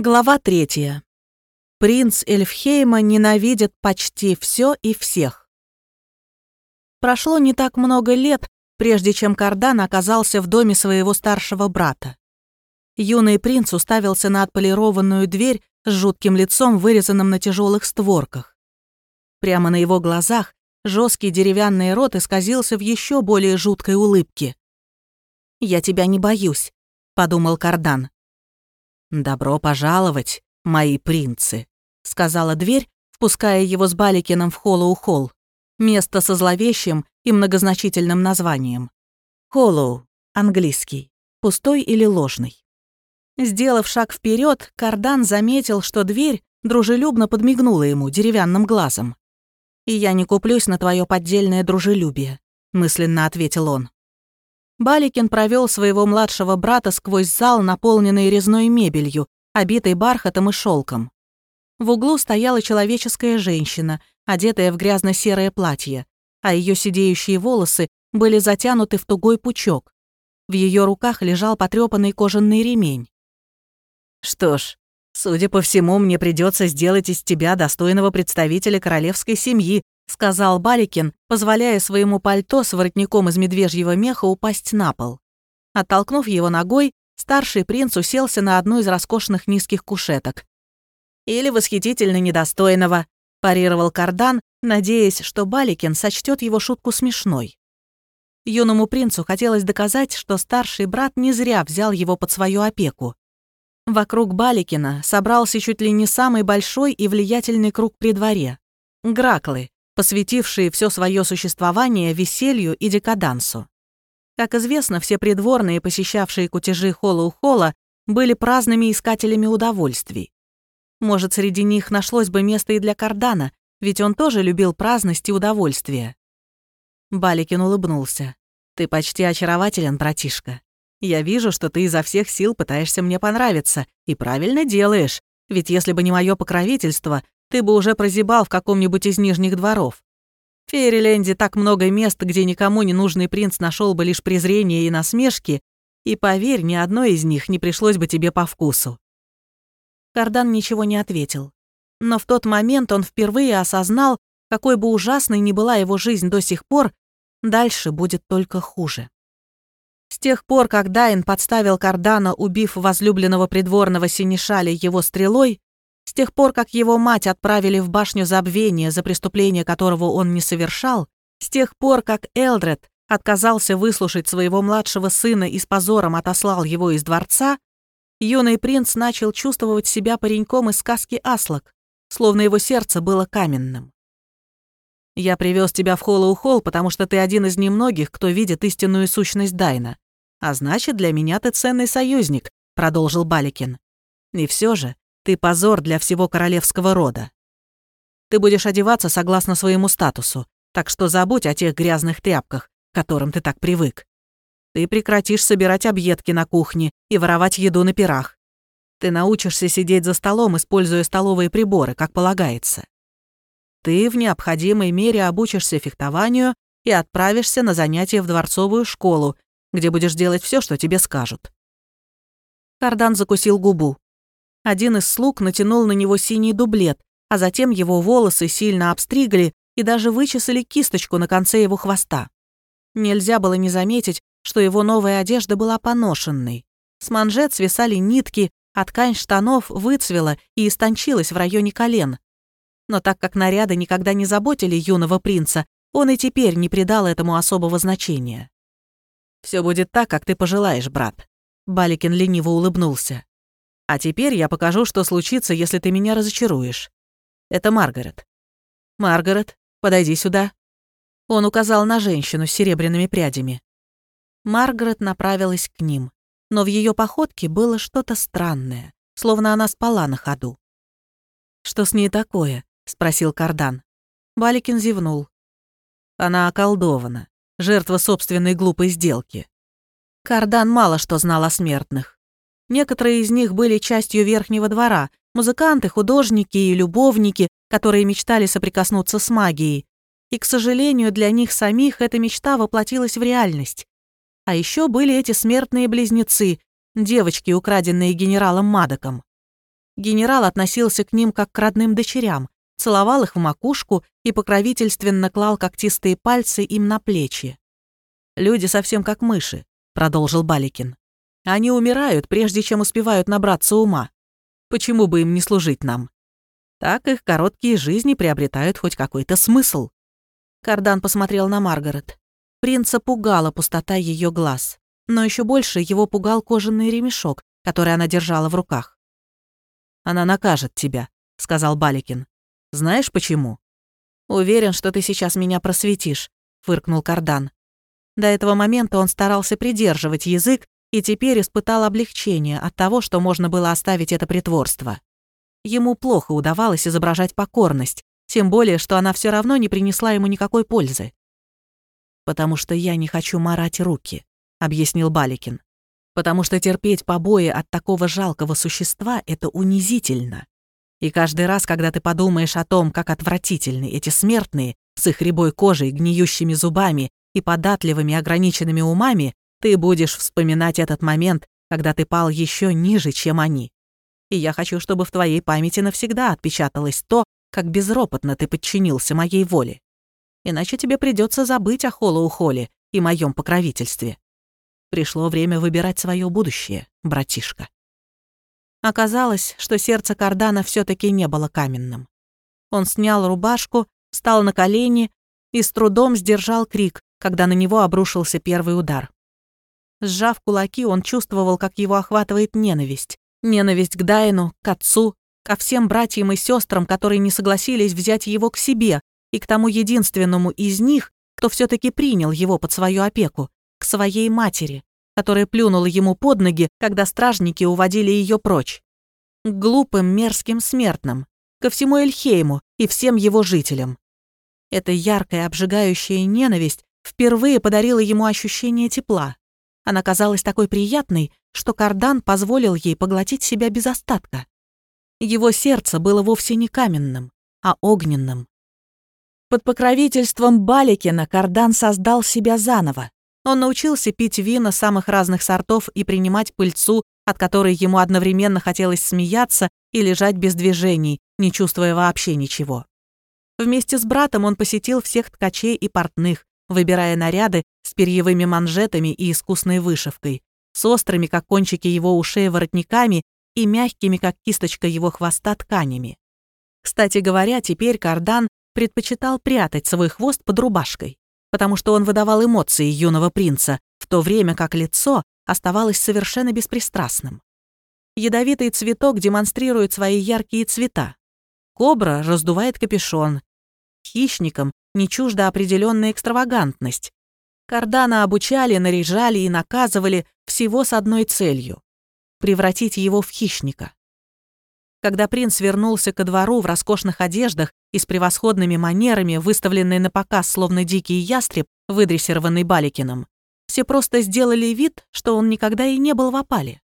Глава третья. Принц Эльфхейма ненавидит почти все и всех. Прошло не так много лет, прежде чем Кардан оказался в доме своего старшего брата. Юный принц уставился на отполированную дверь с жутким лицом, вырезанным на тяжелых створках. Прямо на его глазах жесткий деревянный рот исказился в еще более жуткой улыбке. «Я тебя не боюсь», — подумал Кардан. «Добро пожаловать, мои принцы», — сказала дверь, впуская его с Баликином в Холлоу-Холл, место со зловещим и многозначительным названием. Холлоу, английский, пустой или ложный. Сделав шаг вперед, Кардан заметил, что дверь дружелюбно подмигнула ему деревянным глазом. «И я не куплюсь на твое поддельное дружелюбие», — мысленно ответил он. Баликин провел своего младшего брата сквозь зал, наполненный резной мебелью, обитой бархатом и шелком. В углу стояла человеческая женщина, одетая в грязно-серое платье, а ее сидеющие волосы были затянуты в тугой пучок. В ее руках лежал потрепанный кожаный ремень. «Что ж, судя по всему, мне придется сделать из тебя достойного представителя королевской семьи», сказал Баликин, позволяя своему пальто с воротником из медвежьего меха упасть на пол. Оттолкнув его ногой, старший принц уселся на одну из роскошных низких кушеток. «Или восхитительно недостойного», – парировал Кардан, надеясь, что Баликин сочтет его шутку смешной. Юному принцу хотелось доказать, что старший брат не зря взял его под свою опеку. Вокруг Баликина собрался чуть ли не самый большой и влиятельный круг при дворе. Граклы, посвятившие все свое существование веселью и декадансу. Как известно, все придворные, посещавшие кутежи Холла-у-Холла, были праздными искателями удовольствий. Может, среди них нашлось бы место и для Кардана, ведь он тоже любил праздность и удовольствие. Баликин улыбнулся. «Ты почти очарователен, братишка. Я вижу, что ты изо всех сил пытаешься мне понравиться, и правильно делаешь, ведь если бы не мое покровительство, ты бы уже прозябал в каком-нибудь из нижних дворов. В Фейриленде так много мест, где никому не нужный принц нашел бы лишь презрение и насмешки, и, поверь, ни одной из них не пришлось бы тебе по вкусу». Кардан ничего не ответил. Но в тот момент он впервые осознал, какой бы ужасной ни была его жизнь до сих пор, дальше будет только хуже. С тех пор, как Дайн подставил Кардана, убив возлюбленного придворного синешаля его стрелой, с тех пор, как его мать отправили в башню забвения, за преступление которого он не совершал, с тех пор, как Элдред отказался выслушать своего младшего сына и с позором отослал его из дворца, юный принц начал чувствовать себя пареньком из сказки «Аслак», словно его сердце было каменным. «Я привез тебя в Холлоу-Холл, потому что ты один из немногих, кто видит истинную сущность Дайна. А значит, для меня ты ценный союзник», — продолжил Баликин. «И все же ты позор для всего королевского рода. Ты будешь одеваться согласно своему статусу, так что забудь о тех грязных тряпках, к которым ты так привык. Ты прекратишь собирать объедки на кухне и воровать еду на пирах. Ты научишься сидеть за столом, используя столовые приборы, как полагается. Ты в необходимой мере обучишься фехтованию и отправишься на занятия в дворцовую школу, где будешь делать все, что тебе скажут. Кардан закусил губу. Один из слуг натянул на него синий дублет, а затем его волосы сильно обстригли и даже вычесали кисточку на конце его хвоста. Нельзя было не заметить, что его новая одежда была поношенной. С манжет свисали нитки, а ткань штанов выцвела и истончилась в районе колен. Но так как наряды никогда не заботили юного принца, он и теперь не придал этому особого значения. «Все будет так, как ты пожелаешь, брат», — Баликин лениво улыбнулся. А теперь я покажу, что случится, если ты меня разочаруешь. Это Маргарет. Маргарет, подойди сюда. Он указал на женщину с серебряными прядями. Маргарет направилась к ним, но в ее походке было что-то странное, словно она спала на ходу. «Что с ней такое?» — спросил Кардан. Баликин зевнул. Она околдована, жертва собственной глупой сделки. Кардан мало что знал о смертных. Некоторые из них были частью верхнего двора, музыканты, художники и любовники, которые мечтали соприкоснуться с магией. И, к сожалению, для них самих эта мечта воплотилась в реальность. А еще были эти смертные близнецы, девочки, украденные генералом Мадоком. Генерал относился к ним как к родным дочерям, целовал их в макушку и покровительственно клал когтистые пальцы им на плечи. «Люди совсем как мыши», — продолжил Баликин. «Они умирают, прежде чем успевают набраться ума. Почему бы им не служить нам? Так их короткие жизни приобретают хоть какой-то смысл». Кардан посмотрел на Маргарет. Принца пугала пустота ее глаз, но еще больше его пугал кожаный ремешок, который она держала в руках. «Она накажет тебя», — сказал Баликин. «Знаешь почему?» «Уверен, что ты сейчас меня просветишь», — фыркнул Кардан. До этого момента он старался придерживать язык и теперь испытал облегчение от того, что можно было оставить это притворство. Ему плохо удавалось изображать покорность, тем более, что она все равно не принесла ему никакой пользы. «Потому что я не хочу марать руки», — объяснил Баликин потому что терпеть побои от такого жалкого существа — это унизительно. И каждый раз, когда ты подумаешь о том, как отвратительны эти смертные, с их рябой кожей, гниющими зубами и податливыми ограниченными умами, ты будешь вспоминать этот момент, когда ты пал еще ниже, чем они. И я хочу, чтобы в твоей памяти навсегда отпечаталось то, как безропотно ты подчинился моей воле. Иначе тебе придется забыть о Холоу-Холле и моем покровительстве. Пришло время выбирать свое будущее, братишка. Оказалось, что сердце Кардана все таки не было каменным. Он снял рубашку, встал на колени и с трудом сдержал крик, когда на него обрушился первый удар. Сжав кулаки, он чувствовал, как его охватывает ненависть. Ненависть к Дайну, к отцу, ко всем братьям и сестрам, которые не согласились взять его к себе, и к тому единственному из них, кто все таки принял его под свою опеку, к своей матери, которая плюнула ему под ноги, когда стражники уводили ее прочь. К глупым, мерзким смертным, ко всему Эльхейму и всем его жителям. Эта яркая, обжигающая ненависть впервые подарила ему ощущение тепла. Она казалась такой приятной, что Кардан позволил ей поглотить себя без остатка. Его сердце было вовсе не каменным, а огненным. Под покровительством Баликина Кардан создал себя заново, он научился пить вина самых разных сортов и принимать пыльцу, от которой ему одновременно хотелось смеяться и лежать без движений, не чувствуя вообще ничего. Вместе с братом он посетил всех ткачей и портных, выбирая наряды с перьевыми манжетами и искусной вышивкой, с острыми, как кончики его ушей, воротниками и мягкими, как кисточка его хвоста, тканями. Кстати говоря, теперь Кардан предпочитал прятать свой хвост под рубашкой потому что он выдавал эмоции юного принца, в то время как лицо оставалось совершенно беспристрастным. Ядовитый цветок демонстрирует свои яркие цвета. Кобра раздувает капюшон. Хищникам не чужда определенная экстравагантность. Кардана обучали, наряжали и наказывали всего с одной целью — превратить его в хищника. Когда принц вернулся ко двору в роскошных одеждах и с превосходными манерами, выставленный на показ словно дикий ястреб, выдрессированный Баликином, все просто сделали вид, что он никогда и не был в опале.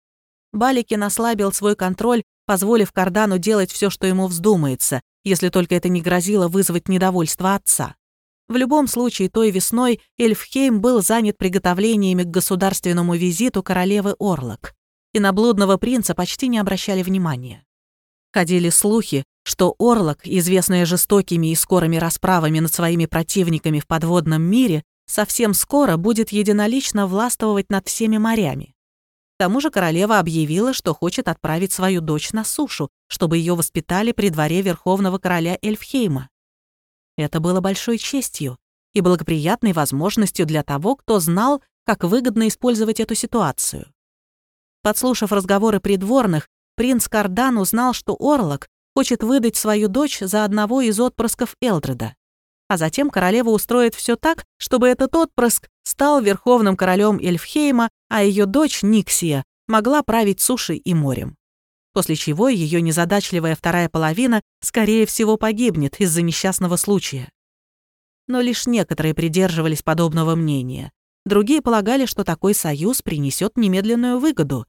Баликин ослабил свой контроль, позволив Кардану делать все, что ему вздумается, если только это не грозило вызвать недовольство отца. В любом случае, той весной Эльфхейм был занят приготовлениями к государственному визиту королевы Орлок, и на блудного принца почти не обращали внимания. Ходили слухи, что Орлок, известная жестокими и скорыми расправами над своими противниками в подводном мире, совсем скоро будет единолично властвовать над всеми морями. К тому же королева объявила, что хочет отправить свою дочь на сушу, чтобы ее воспитали при дворе верховного короля Эльфхейма. Это было большой честью и благоприятной возможностью для того, кто знал, как выгодно использовать эту ситуацию. Подслушав разговоры придворных, принц Кардан узнал, что Орлок хочет выдать свою дочь за одного из отпрысков Элдреда. А затем королева устроит все так, чтобы этот отпрыск стал верховным королем Эльфхейма, а ее дочь Никсия могла править сушей и морем. После чего ее незадачливая вторая половина, скорее всего, погибнет из-за несчастного случая. Но лишь некоторые придерживались подобного мнения. Другие полагали, что такой союз принесет немедленную выгоду.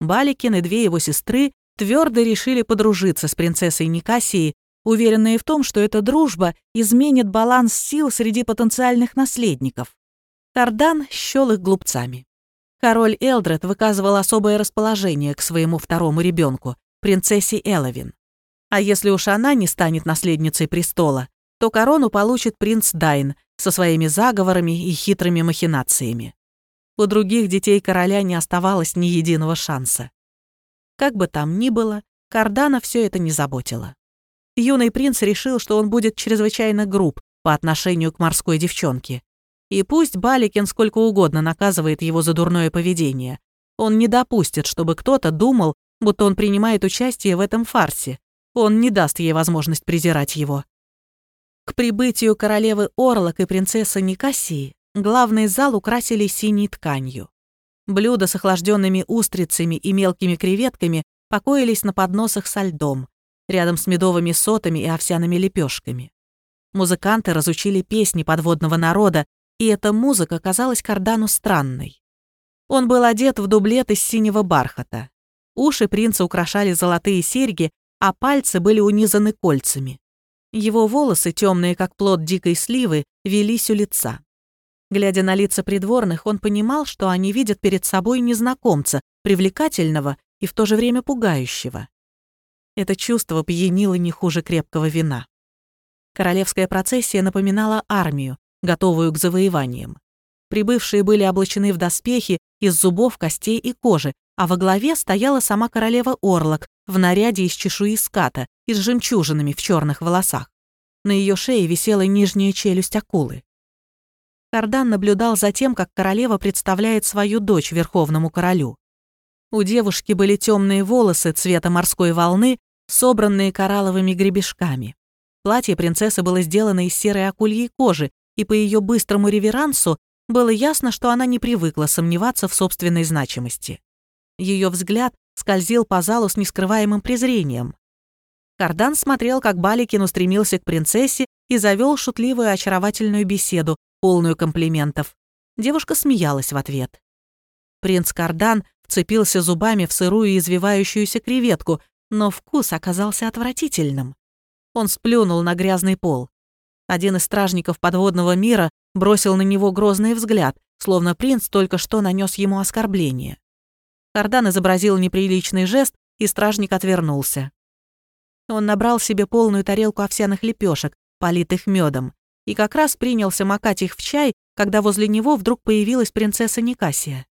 Баликин и две его сестры твердо решили подружиться с принцессой Никасией, уверенные в том, что эта дружба изменит баланс сил среди потенциальных наследников. Кардан счёл их глупцами. Король Элдред выказывал особое расположение к своему второму ребенку, принцессе Эловин. А если уж она не станет наследницей престола, то корону получит принц Дайн со своими заговорами и хитрыми махинациями. У других детей короля не оставалось ни единого шанса. Как бы там ни было, Кардана все это не заботило. Юный принц решил, что он будет чрезвычайно груб по отношению к морской девчонке. И пусть Баликин сколько угодно наказывает его за дурное поведение, он не допустит, чтобы кто-то думал, будто он принимает участие в этом фарсе. Он не даст ей возможность презирать его. К прибытию королевы Орлок и принцессы Никасии главный зал украсили синей тканью. Блюда с охлажденными устрицами и мелкими креветками покоились на подносах со льдом, рядом с медовыми сотами и овсяными лепешками. Музыканты разучили песни подводного народа, и эта музыка казалась Кардану странной. Он был одет в дублет из синего бархата. Уши принца украшали золотые серьги, а пальцы были унизаны кольцами. Его волосы, темные как плод дикой сливы, велись у лица. Глядя на лица придворных, он понимал, что они видят перед собой незнакомца, привлекательного и в то же время пугающего. Это чувство пьянило не хуже крепкого вина. Королевская процессия напоминала армию, готовую к завоеваниям. Прибывшие были облачены в доспехи из зубов, костей и кожи, а во главе стояла сама королева Орлок в наряде из чешуи ската и с жемчужинами в черных волосах. На ее шее висела нижняя челюсть акулы. Кардан наблюдал за тем, как королева представляет свою дочь верховному королю. У девушки были темные волосы цвета морской волны, собранные коралловыми гребешками. Платье принцессы было сделано из серой акульей кожи, и по ее быстрому реверансу было ясно, что она не привыкла сомневаться в собственной значимости. Ее взгляд скользил по залу с нескрываемым презрением. Кардан смотрел, как Баликин устремился к принцессе и завел шутливую очаровательную беседу, полную комплиментов. Девушка смеялась в ответ. Принц Кардан вцепился зубами в сырую извивающуюся креветку, но вкус оказался отвратительным. Он сплюнул на грязный пол. Один из стражников подводного мира бросил на него грозный взгляд, словно принц только что нанес ему оскорбление. Кардан изобразил неприличный жест, и стражник отвернулся. Он набрал себе полную тарелку овсяных лепешек, политых медом, и как раз принялся макать их в чай, когда возле него вдруг появилась принцесса Никасия.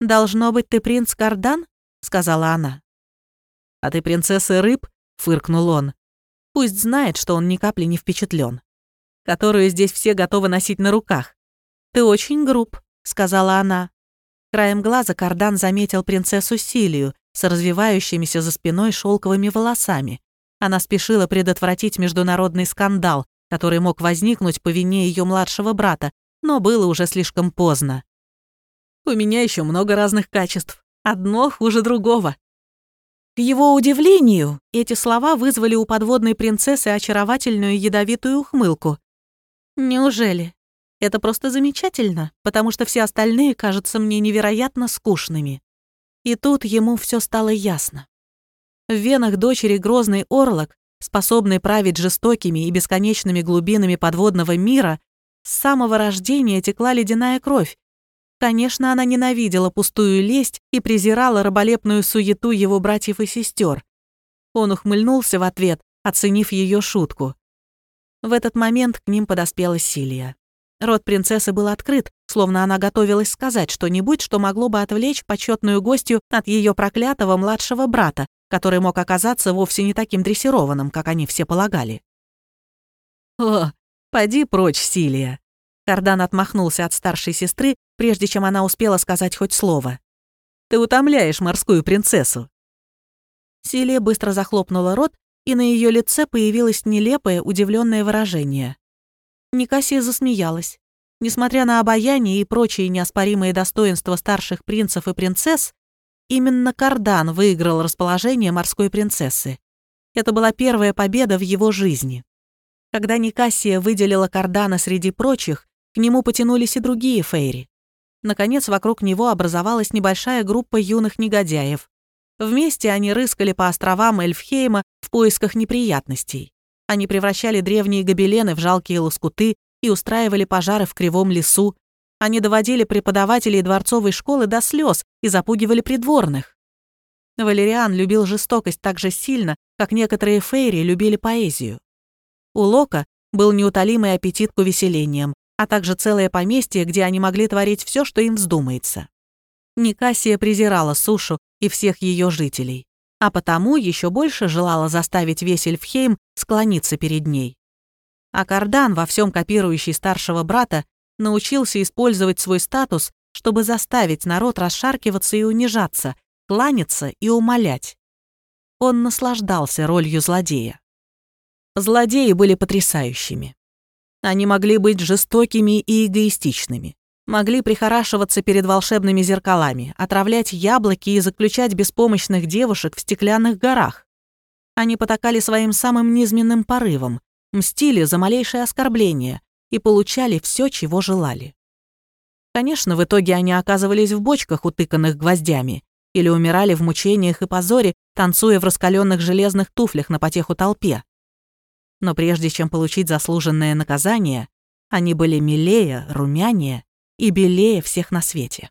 «Должно быть, ты принц Кардан?» — сказала она. «А ты принцесса рыб?» — фыркнул он. Пусть знает, что он ни капли не впечатлен. Которую здесь все готовы носить на руках. «Ты очень груб», — сказала она. Краем глаза Кардан заметил принцессу Силию с развивающимися за спиной шелковыми волосами. Она спешила предотвратить международный скандал, который мог возникнуть по вине ее младшего брата, но было уже слишком поздно. «У меня еще много разных качеств. Одно хуже другого». К его удивлению, эти слова вызвали у подводной принцессы очаровательную ядовитую ухмылку. «Неужели? Это просто замечательно, потому что все остальные кажутся мне невероятно скучными». И тут ему все стало ясно. В венах дочери Грозный Орлок способный править жестокими и бесконечными глубинами подводного мира, с самого рождения текла ледяная кровь. Конечно, она ненавидела пустую лесть и презирала раболепную суету его братьев и сестер. Он ухмыльнулся в ответ, оценив ее шутку. В этот момент к ним подоспела Силия. Рот принцессы был открыт, словно она готовилась сказать что-нибудь, что могло бы отвлечь почетную гостью от ее проклятого младшего брата, который мог оказаться вовсе не таким дрессированным, как они все полагали. «О, поди прочь, Силия!» Кардан отмахнулся от старшей сестры, прежде чем она успела сказать хоть слово. «Ты утомляешь морскую принцессу!» Силия быстро захлопнула рот, и на ее лице появилось нелепое, удивленное выражение. Никасия засмеялась. Несмотря на обаяние и прочие неоспоримые достоинства старших принцев и принцесс, Именно Кардан выиграл расположение морской принцессы. Это была первая победа в его жизни. Когда Никассия выделила Кардана среди прочих, к нему потянулись и другие фейри. Наконец, вокруг него образовалась небольшая группа юных негодяев. Вместе они рыскали по островам Эльфхейма в поисках неприятностей. Они превращали древние гобелены в жалкие лоскуты и устраивали пожары в кривом лесу, они доводили преподавателей дворцовой школы до слез и запугивали придворных. Валериан любил жестокость так же сильно, как некоторые фейри любили поэзию. У Лока был неутолимый аппетит к увеселениям, а также целое поместье, где они могли творить все, что им вздумается. Никасия презирала сушу и всех ее жителей, а потому еще больше желала заставить весь Эльфхейм склониться перед ней. А Кардан, во всем копирующий старшего брата, научился использовать свой статус, чтобы заставить народ расшаркиваться и унижаться, кланяться и умолять. Он наслаждался ролью злодея. Злодеи были потрясающими. Они могли быть жестокими и эгоистичными, могли прихорашиваться перед волшебными зеркалами, отравлять яблоки и заключать беспомощных девушек в стеклянных горах. Они потакали своим самым низменным порывом, мстили за малейшее оскорбление и получали все, чего желали. Конечно, в итоге они оказывались в бочках, утыканных гвоздями, или умирали в мучениях и позоре, танцуя в раскаленных железных туфлях на потеху толпе. Но прежде чем получить заслуженное наказание, они были милее, румянее и белее всех на свете.